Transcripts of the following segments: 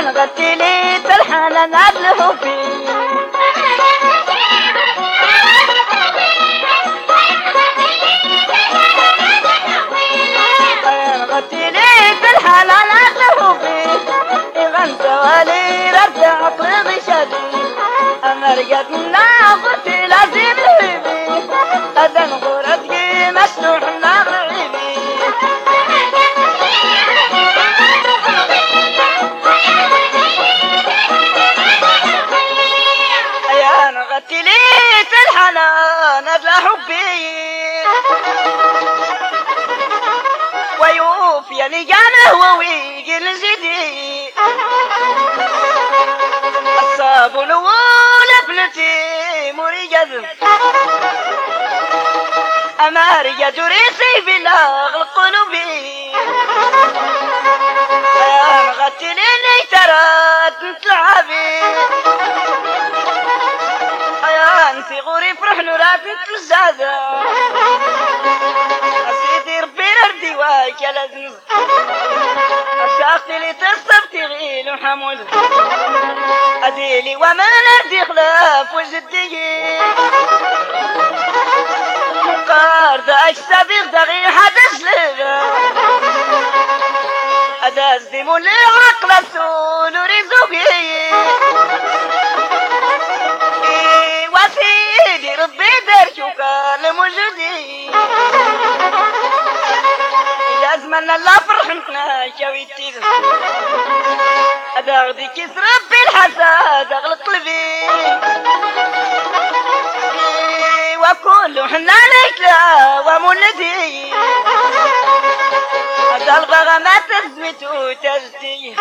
نغتي لي تلحن نادله فيه. نغتي لي تلحن نادله فيه. غنت ولي رجع طريقي شديد. أمرقت منا قلت ويوفي لجانه وويجي الجديد الصابون ولبنتي مريجز أماريا جريسي بلا قلوبي يا غتليني ترى تلعبي يا فرح نورات تلزازة سيدي ربي يا لذيذ أشاختي اللي تصبتي غيل وحمود أديلي وما نردي خلاف وجدي قارد أجسادي غدغي حدا جلبة أداز ديمون السول ورزقي. أدا غدي كيس ربي الحساد أغلق قلبي. وكل حنا ليلى ومولدي. هذا البغى ما تزمت وتزدي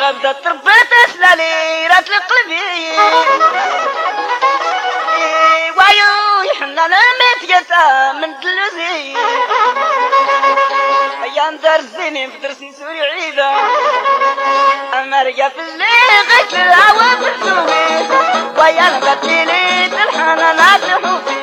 غبدة تربت أسلالي رات قلبي. رجع في الليل غيت الهوا بالسومي ويا نبتلي الحنانات حوفي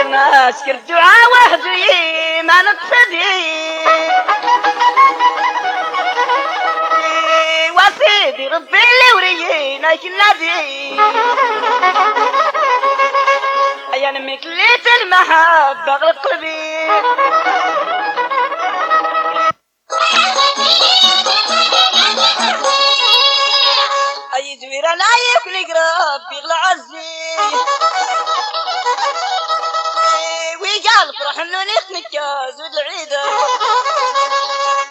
الناس كرجوعة وحدي ما نقصدي وسيدي ربي اللي ورينا يا ليت المحبة غلق قلبي أي دويرة لا يكل قراب بيغلى عزي وقال فرح انه نتنكاز والعيدة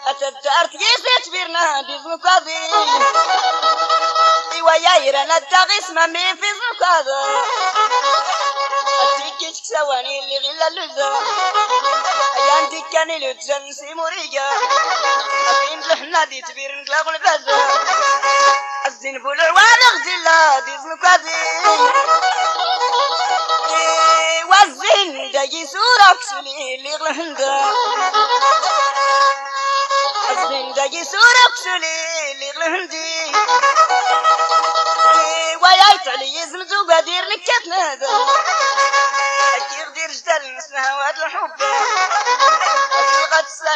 اتدارت يسيت بيرنا بيزنك هذي ويا يرانا التغيس مامي في زنك هذا سواني اللي غلا اللزة أيام ديكاني لتجن سيموريجا أبين لحنا دي تبير نقلاق البازة الزين بولع وأنا دي زنك هذي والزين داجي سورة كسولي اللي غلهندا الزين داجي سورة كسولي اللي غلهندي ويايت علي زمزو قادير نكات نهدا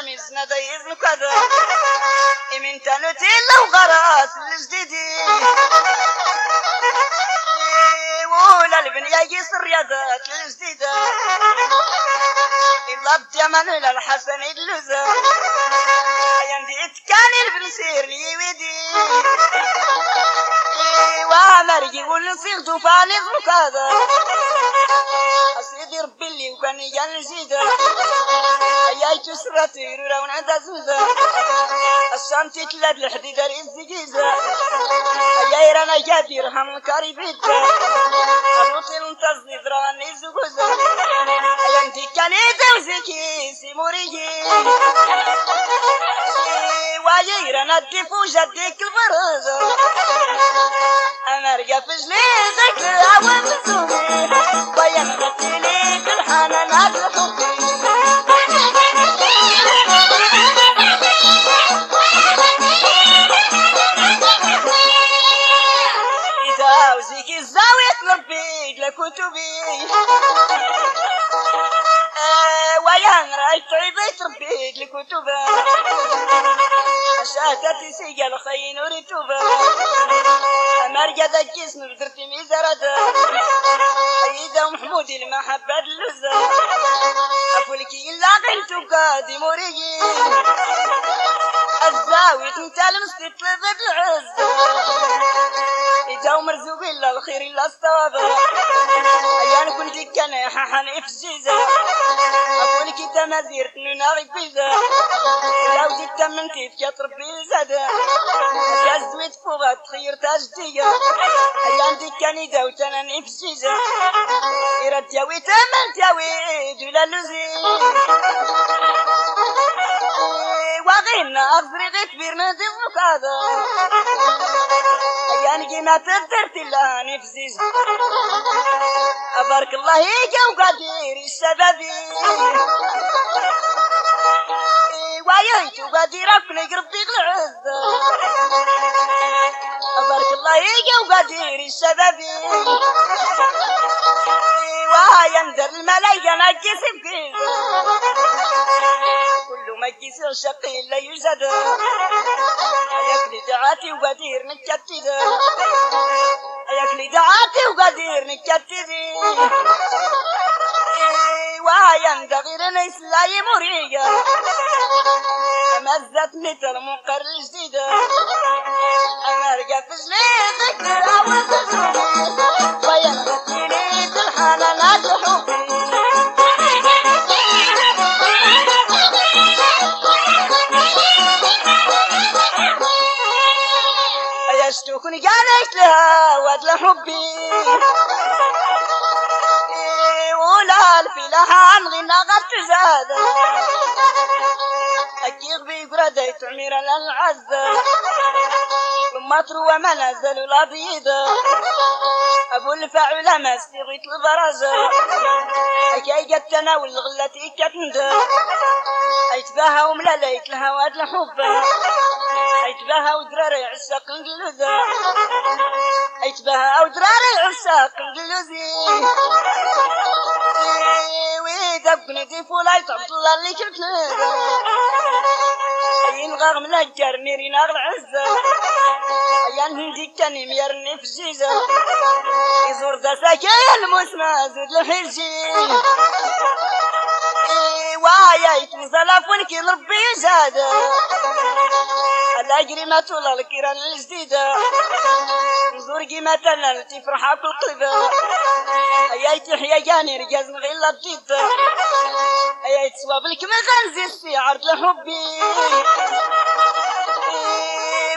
زنادا يزن كذا إمين تانوتي لو غراس الجديدي ولا البنية يسر يدات الجديدة إلا بجمال الحسن اللوزة يندي كان البن سير لي ودي وامرجي ونصيغ توفاني هذا. أسيدي ربي اللي وكان يجان الجيدة أياي تسرى تيرورا ونعدا زوزة الشامتي تلاد الحديدة الإزجيزة أياي رانا جادي رحم الكاري بيتا الوطي انتظني دراني زوزة أيا انتي كان يدوزكي سيموريجي واجي رانا الدفو جديك البرزة أنا رجع في جليدك العوام الزومي ويا مغتلي بالحنانات الحبي إذا كي تمازير نناغي بيزا لو جيت من كيف كتربي زاد كازويت فوغا تخير تاجدية أيان دي كان يداو تناني في الجيزة إراد تاوي تمن تاوي دولا لوزي وغينا أغزري غيت بيرنا دي هذا أيان كيما تدرت لاني في زيزة أبارك الله يجا وقادير السببي ويايت وقادير أكل قربي العزة أبارك الله يجا وقادير السببي وهاي ندر الملايكة نجس بكيزة كل ما كيسر شقي لا يوجد ياكلي دعاتي وقادير نكتد ياكلي دعاتي وقادير نكتد وهاي غير نيس لا يمريقا مزت متر مقر جديدة أنا رقا في جليدك أول تسومي قالت لها واد لحبي ولا الفي لحان غنى غت زاد أكيد بيقرا تعمير تروى ما نزل الأبيض. أبو الفاعل ما استغيت البرزة أكي قد تناول غلتي كتند. أيتباها ليت الهوى الحب أيتباها ودراري عساق الجلوزة أيتباها ودراري عساق الجلوزي ويدبني دي فولاي تعبد الله اللي كنت ينغغ من الجر ميري ناغ العزة أيان هندي كان يميرني في الجيزة يزور دا ساكايا المسمى زود الحرجي ويا يتنزل فونك ربي زاد الأجري ما طول الكيران الجديدة نزور قيمة أنا تفرح كل قلب تحيا جاني رجاز غير الضد أيا تسوى بالك ما غنزي في عرض لحبي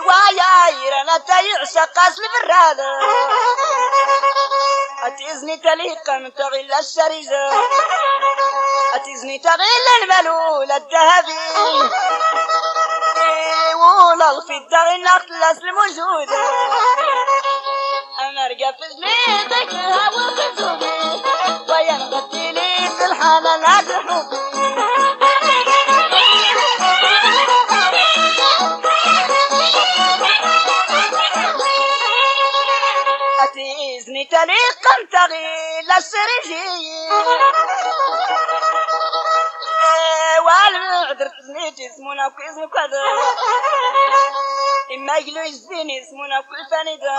ويا يرانا تيعشق أصل برادة أتيزني تليقا من تغيل الشريجة أتيزني تغيل الملول الذهبي. ولا الفضة النقط الأصل موجودة أنا رقا في جليدك الهوا بزوبي وين غديلي في الحالة لا تحبي أتيزني طريقا تغيل السرجي. تزنيت اسمنا وكيزن كذا. إما يقلو يزيني اسمنا كل فانيدا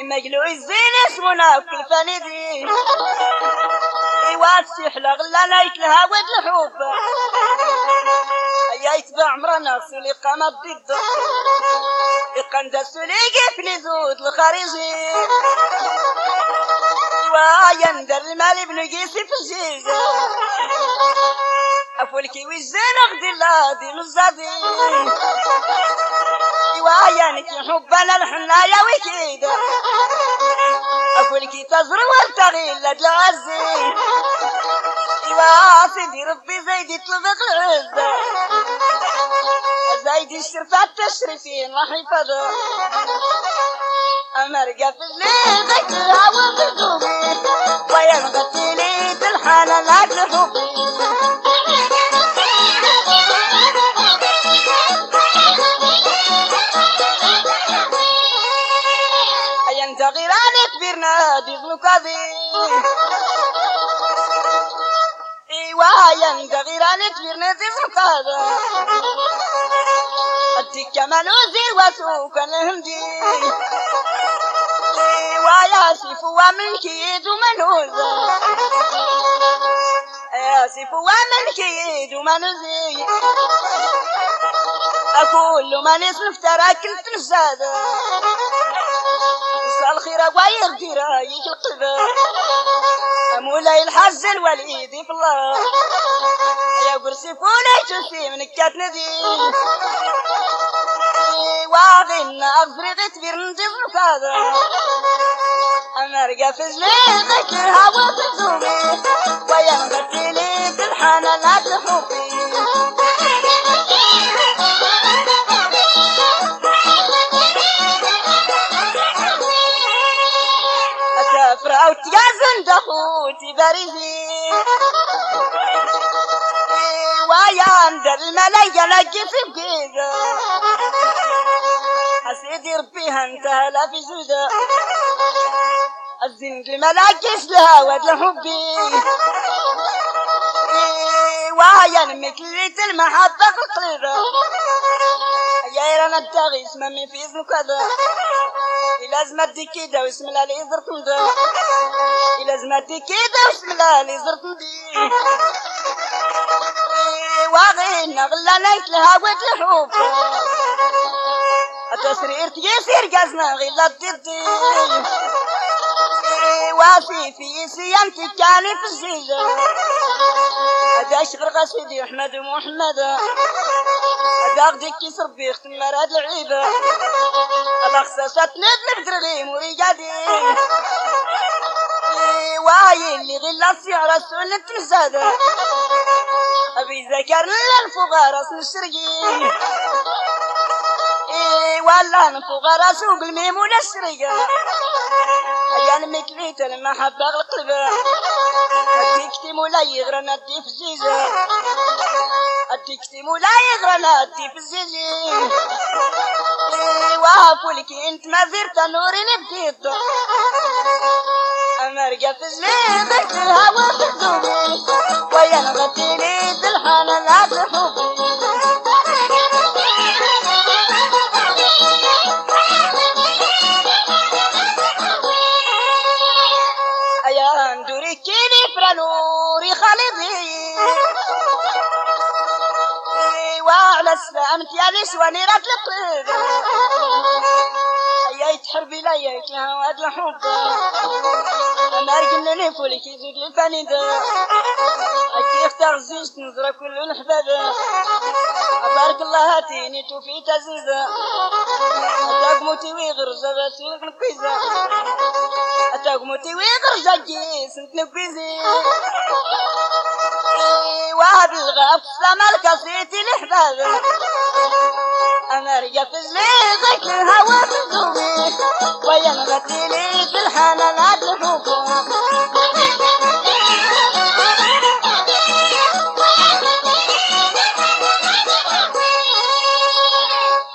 إما يقلو يزيني اسمنا كل فانيدي إيوا تسيحلا غلا نايت لها ود الحب. أيا يتبع عمرنا سولي قامت ضد يقند سولي قفل زود الخارجي إيوا يندر المال ابن قيس في الجيزة. أفولكي الله دي مزادي وعيانك حبنا الحنايا وكيدا أفولكي تزر والتغي لد العزي سيدي ربي زيد يطلبك العزة زايد الشرفات تشرفين راح يفضل أمرقة في الليل كبرنا دي ذنو كذي إيوا ين كانت في نزيف هذا أديك كمان وزير وسوق الهندي وياسف ومن كيد ومنوزة ياسف ومن كيد ومنوزي أكل من اسم افترى كنت نزادة الخير وغير درايك القلب مولاي الحز الوليد في الله. يا قرسي فولاي تسي من كات نذي واغينا أفريقيا تبير نتظر كذا أمريكا في زليمك هوا تزومي ويا مغتلي في الحانة لا دخوتي باريزي ويا عند نجي في بقيدة حسيدي ربيها انتهى لا في زودة الزند الملاكس لها ود لحبي ويا مثلية المحبة قصيرة يا ايران الداغي اسمها من في اسم كذا. لازم ادي كده واسم الله اللي زرت مدا لازم كده واسم الله اللي زرت مدي واغينا غلا نايت لها ود الحب التسرير تيسير قازنا غلا ضدي وافي في سيانتي كاني في الزيزة هذا شغل غسيدي أحمد ومحمد هذا غدي كيس ربي يختم مراد العيبة الاخصاصات ندل بدرغيم وريقادي واي اللي غلا السيارة سنة تنزادة أبي ذكر للفقراء الشرقي. إيه ولا نفقراء سوق الميمون الشرقة أيان مكليت المحبة القلب أديك تيمولا يغرنا أدي في الزيزة أديك تيمولا يغرنا أدي في وافولك انت ما زرت نوري نبديت أمرقى في زليمك الهوى في نسواني رات الطيب يا يتحربي لا يا هاد الحب. أنا رجلني فولك يزيد الفاني ده. أكي اختار زيج نزرة كل الحباب. بارك الله هاتيني توفي تزيزة اتاك موتي ويغرزة بس نقيزة اتاك موتي ويغرزة جيس نتنقيزي وهذا الغاف سما الكاسيتي الحباب. أنا رجع في زليزك الهوا في زومي ويا نغتيلي في الحالة لا تحبه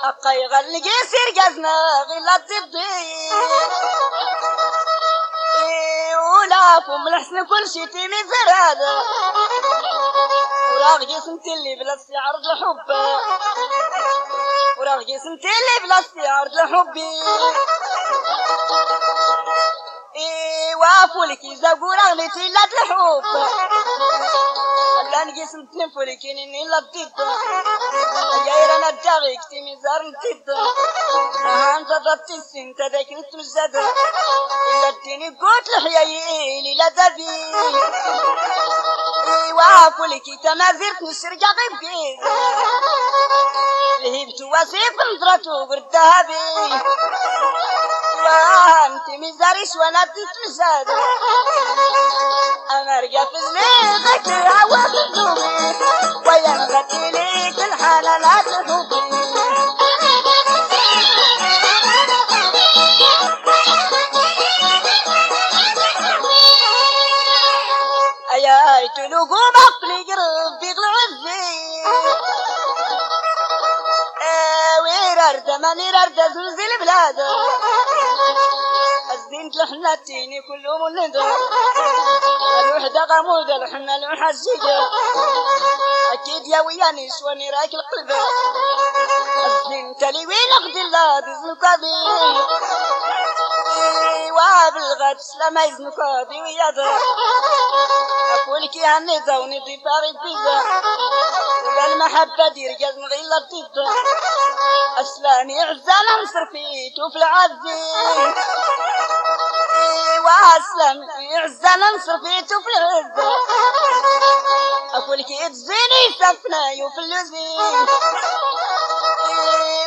أقاي غلقي سير قزنا غلا تبدي. ولا فم الحسن كل شي تيمي زرادة. وراغي سنت اللي بلا استعار الحب. وراغي سنت اللي بلا استعار لحبي إيه وافولك يزاقوا رغلتي لا الحب لا نقيس نتنفلك إني لا تدد جاير أنا داغيك تيمي زار نتد أنت ضبطي السن تذاك نتمزد إلا اديني قوت لحيايي لا دبي وافولك تمازرت نسرقا غيب كيز لهبت وسيف نظرته ورد ذهبي وأنت مزاريش وأنا تتمزاد أنا رجع في الندى الوحدة غمودة الحنا الوحة الزيجة يا وياني شواني راك القلب. الزين تلي وين اخدي الله بزنك هذي وابلغت سلامة يزنك هذي ويا ذا. أقولك يا هنيزة ونضي فاري بيزا. المحبة دير جاز غير لطيفة أسلاني عزالة نصر فيك وفي العزي وأسلم. عزالة نصر فيك وفي العزة أقولك تزيني سفناي وفي اللوزين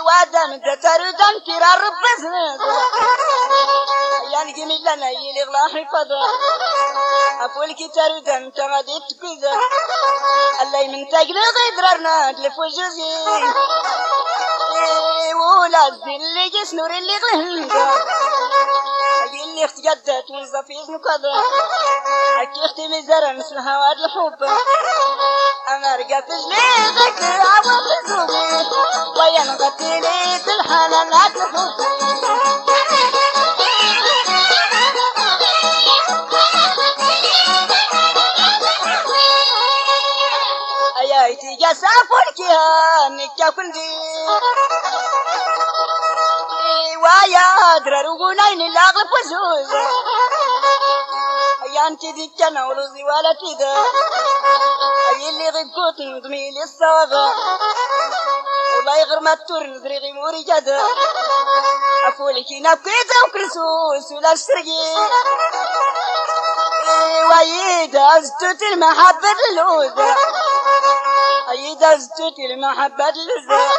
وادم تتردم ترى رب زنزة يعني جميل لنا يلي غلا حفظة أقولك تردم تغادي تكذا اللي من تقل غيدررنا تلف وجوزي ولا الزين اللي جس نور اللي غلهنجا هاي اللي اختجدت ونزفي اسمه كذا؟ أكي أختي مزارة مثل هواد الحب. رقا في جليدك عوض الزوبي وين غتيلي الحنان لا ayayti jasa folkiya nikya kundi waya drarugunayni lagla pazuz ayanti dikya nawluzi wala tida ayili غيبوت نضمي للصاغة والله غير ما تور نزري غي موري جدا أفولكي نبكيتا وكرسوس ولا الشرقي ويدا زتوت المحبة اللوزة أيدا زتوت المحبة اللوزة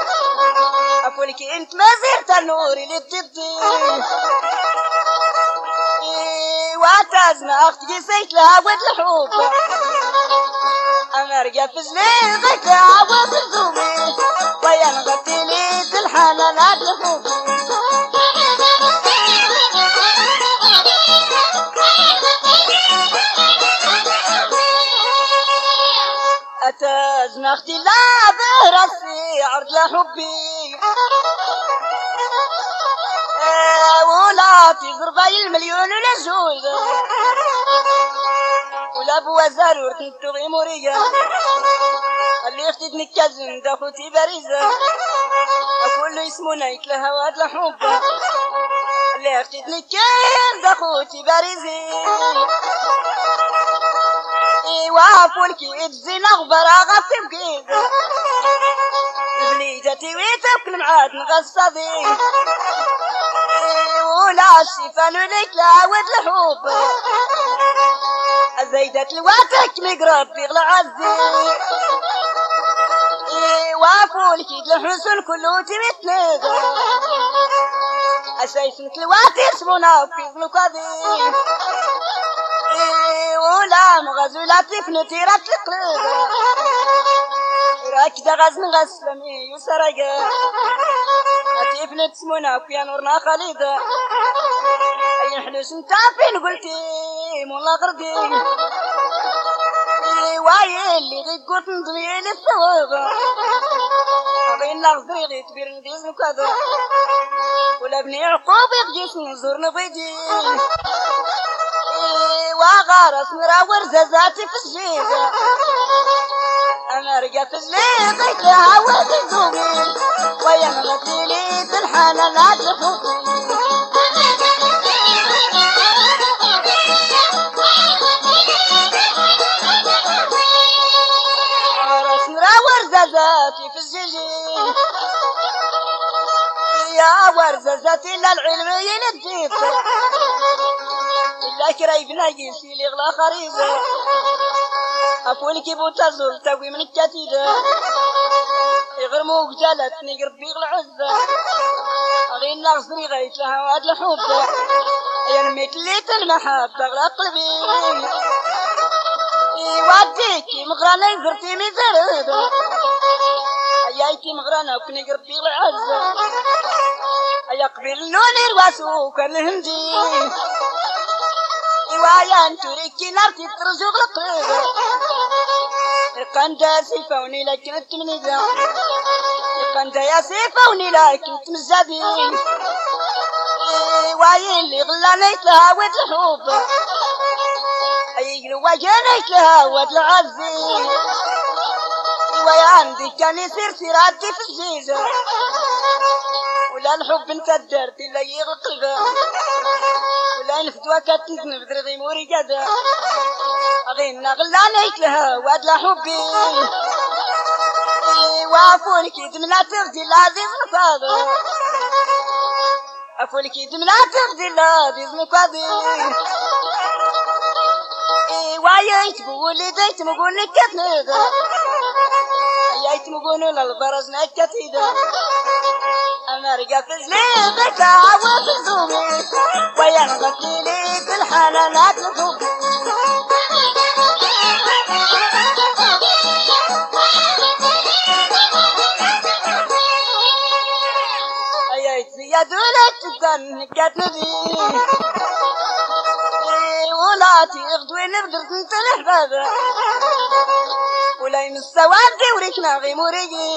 أفولكي أنت ما زرت النور اللي بتبدي وعتازنا أختي سيت لها ود الحب أنا رجع في زليغك عوض الزومي ويا غتيلي الحنانات الحب أتازنا أختي لا براسي عرض لحبي ولا تزربي المليون ولا جوز ولا بوزار وركنت غي موريا. اللي أختي نكازن دا خوتي باريزة. له اسمنا يتلها واد الحب اللي أختي نكازن دا خوتي باريزي ايوا فولكي اتزين أخبار اغفي بقيزة بليدتي ويتبكل معاد نغصبي ولا الشيفان وليك لا ود الحب. زيدت لواتك مقرب في غلا عزي وافول كيد الحسن كله تمتنغ أسايس مثل واتي اسمنا في ظلقادي ولا مغزولات في نتيرات القلب راكدة غزن غسلمي يسرق. أتيفنت سمونا في نورنا خالدة أي حلوس انت فين قلتي؟ مولا غردي. واي اللي غي قلت نضوي للثواب بين لغزري غي تبير نديز كذا ولا بني عقوب يجيس نزور نبيدي. وغارس نراور زازاتي في الجيزة أنا رجعت زليقك هوا تزومي ويا مغتلي تلحنا لا تحكمي راس نراور زازاتي في يا ورزازاتي للعلم ينجيب. إلا كرايبنا يسي لغلا خريزة أقول كيف تزور تقوي من الكتيدة غير مو جالتني قربي العزة غير نغزري غيت لها واد الحب. يا نميت ليت المحبة غلا قلبي. وديكي مغرانا يزرتي مزرد. حيايتي مغرانا وكني قربي العزة يا قبيل نوني الواسو كان الهندي. ويا تركي نارتي ترزق القلب القندا سيفوني لكن التمنيزة القندا يا سيفوني لكن تمزادي وين اللي غلانيت لها ود الحب يقلوا وجنيت لها ود العزي ويا عندي كان يصير سيراتي في الجيزة. ولا الحب انت الدرت الا يغلق ولا الفتوى كتنزن بدرغي موري كذا غينا غلانيت لها واد لا حبي. وعفونك دمنا تغدي العزيز مصابر عفونك دمنا تغدي العزيز مصابر ويا تقول ديت مقول لك كتنغ يا تقول للبرز نكتيدا أنا رجع في زليبك عوض زومي ويا نغطي لي بالحنانات الحب يا دولة الدن كتنبي ولاتي اغدوي نبدر انت الحبابة ولا يمسواد وريكنا غي مريجي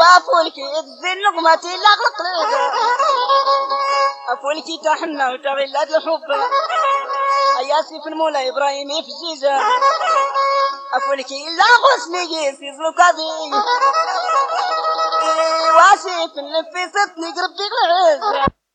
وأفولكي تزين نغمتي لاغلق لغا أفولكي تحنا وتغلاد الحب اياسي في المولى ابراهيمي في الجيزة أفولكي لا غسني جيسي زلوكادي واسي في النفي ستني قربتي العزة